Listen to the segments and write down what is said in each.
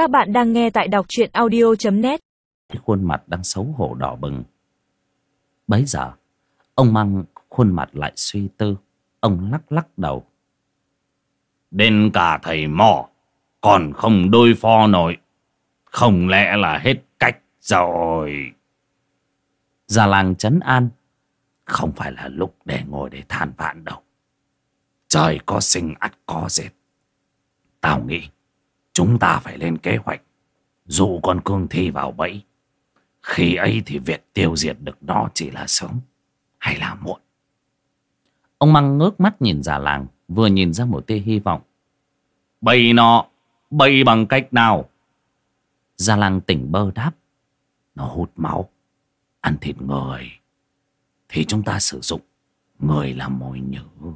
Các bạn đang nghe tại đọc truyện audio.net Cái khuôn mặt đang xấu hổ đỏ bừng. Bấy giờ, Ông mang khuôn mặt lại suy tư. Ông lắc lắc đầu. Đến cả thầy mò, Còn không đôi pho nổi. Không lẽ là hết cách rồi? Già làng chấn an. Không phải là lúc để ngồi để than vãn đâu. Trời có sinh ắt có dệt. Tao nghĩ Chúng ta phải lên kế hoạch. Dụ con cương thi vào bẫy, Khi ấy thì việc tiêu diệt được nó chỉ là sớm Hay là muộn. Ông Măng ngước mắt nhìn già làng, Vừa nhìn ra một tia hy vọng. Bầy nó Bầy bằng cách nào? Già làng tỉnh bơ đáp. Nó hút máu. Ăn thịt người. Thì chúng ta sử dụng Người làm mồi nhử.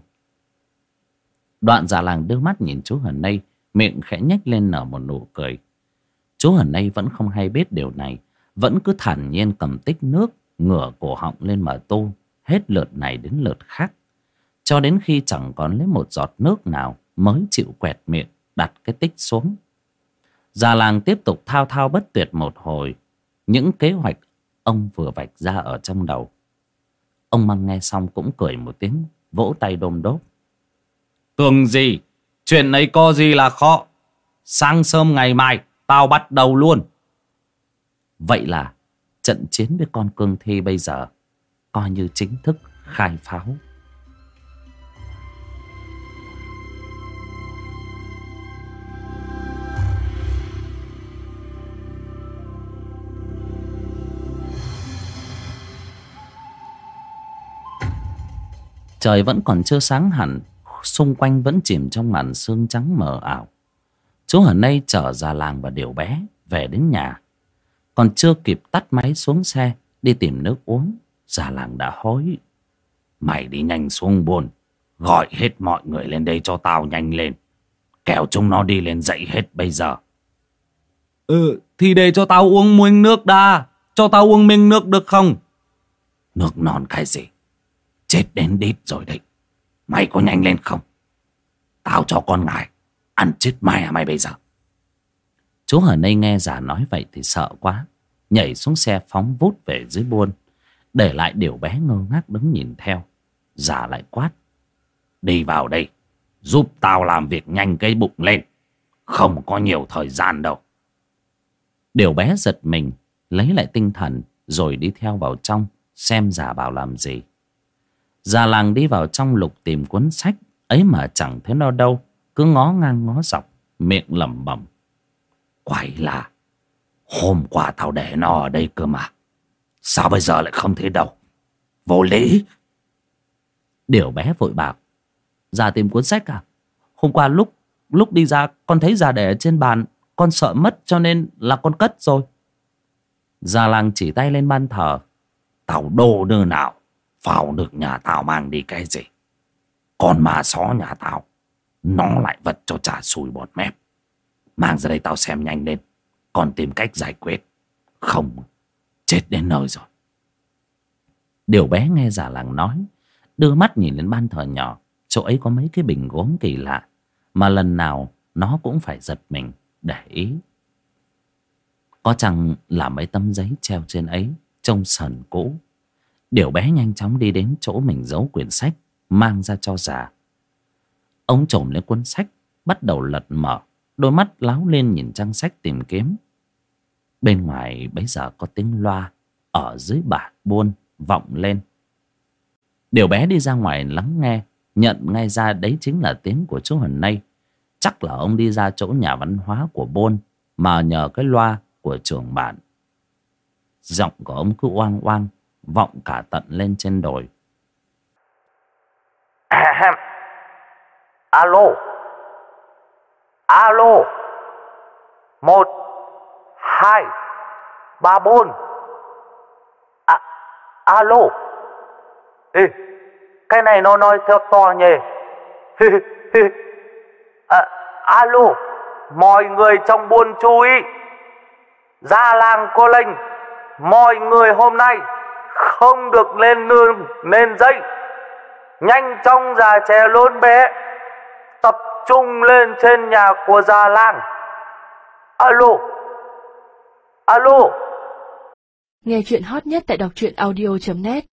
Đoạn già làng đưa mắt nhìn chú Hần Nây Miệng khẽ nhếch lên nở một nụ cười. Chú ở đây vẫn không hay biết điều này, Vẫn cứ thản nhiên cầm tích nước, Ngửa cổ họng lên mà tu, Hết lượt này đến lượt khác. Cho đến khi chẳng còn lấy một giọt nước nào Mới chịu quẹt miệng, Đặt cái tích xuống. Già làng tiếp tục thao thao bất tuyệt một hồi. Những kế hoạch Ông vừa vạch ra ở trong đầu. Ông Măng nghe xong cũng cười một tiếng, Vỗ tay đôm đốp. Tường gì? Chuyện ấy có gì là khó? Sáng sớm ngày mai, Tao bắt đầu luôn. Vậy là, trận chiến với con cương thi bây giờ Coi như chính thức khai pháo. Trời vẫn còn chưa sáng hẳn. Xung quanh vẫn chìm trong màn sương trắng mờ ảo. Chú ở đây chở già làng và điều bé Về đến nhà. Còn chưa kịp tắt máy xuống xe Đi tìm nước uống Già làng đã hối. Mày đi nhanh xuống buồn Gọi hết mọi người lên đây cho tao nhanh lên. Kẻo chúng nó đi lên dậy hết bây giờ. Ừ thì để cho tao uống miếng nước đã Cho tao uống miếng nước được không? Nước non cái gì? Chết đến đít rồi đấy Mày có nhanh lên không? Tao cho con ngài Ăn chết mày à mày bây giờ. Chú ở đây nghe giả nói vậy thì sợ quá, Nhảy xuống xe phóng vút về dưới buôn, Để lại điều bé ngơ ngác đứng nhìn theo. Giả lại quát, Đi vào đây, Giúp tao làm việc nhanh cái bụng lên, Không có nhiều thời gian đâu. Điều bé giật mình, Lấy lại tinh thần, Rồi đi theo vào trong, Xem giả bảo làm gì. Già làng đi vào trong lục tìm cuốn sách, Ấy mà chẳng thấy nó đâu, Cứ ngó ngang ngó dọc, Miệng lẩm bẩm. Quái là Hôm qua tao để nó ở đây cơ mà, Sao bây giờ lại không thấy đâu? Vô lý. Điều bé vội bảo, Già tìm cuốn sách à? Hôm qua lúc lúc đi ra, Con thấy già để ở trên bàn, Con sợ mất cho nên là con cất rồi. Già làng chỉ tay lên ban thờ, Tao đồ đưa nào vào được nhà tao mang đi cái gì. Còn mà xó nhà tao, Nó lại vật cho trả sùi bọt mép. Mang ra đây tao xem nhanh lên, Còn tìm cách giải quyết. Không, Chết đến nơi rồi. Điều bé nghe giả làng nói, Đưa mắt nhìn lên ban thờ nhỏ, Chỗ ấy có mấy cái bình gốm kỳ lạ, Mà lần nào nó cũng phải giật mình, Để ý. Có chăng là mấy tấm giấy treo trên ấy, Trông sần cũ. Điều bé nhanh chóng đi đến chỗ mình giấu quyển sách, Mang ra cho già. Ông trồm lấy cuốn sách, Bắt đầu lật mở, Đôi mắt láo lên nhìn trang sách tìm kiếm. Bên ngoài bấy giờ có tiếng loa Ở dưới bả buôn Vọng lên. Điều bé đi ra ngoài lắng nghe, Nhận ngay ra đấy chính là tiếng của chú Hần Nay Chắc là ông đi ra chỗ nhà văn hóa của buôn Mà nhờ cái loa của trưởng bạn Giọng của ông cứ oang oang vọng cả tận lên trên đồi. Alo. Alo. Một, hai, ba, bốn. À, alo. Ê, cái này nó nói theo to nhỉ. à, alo. Mọi người trong buôn chú ý. Gia làng cô linh, Mọi người hôm nay không được lên nương lên dậy. Nhanh chóng già trẻ lớn bé, tập trung lên trên nhà của già làng. Alo alo. Nghe chuyện hot nhất tại đọc truyện audio.net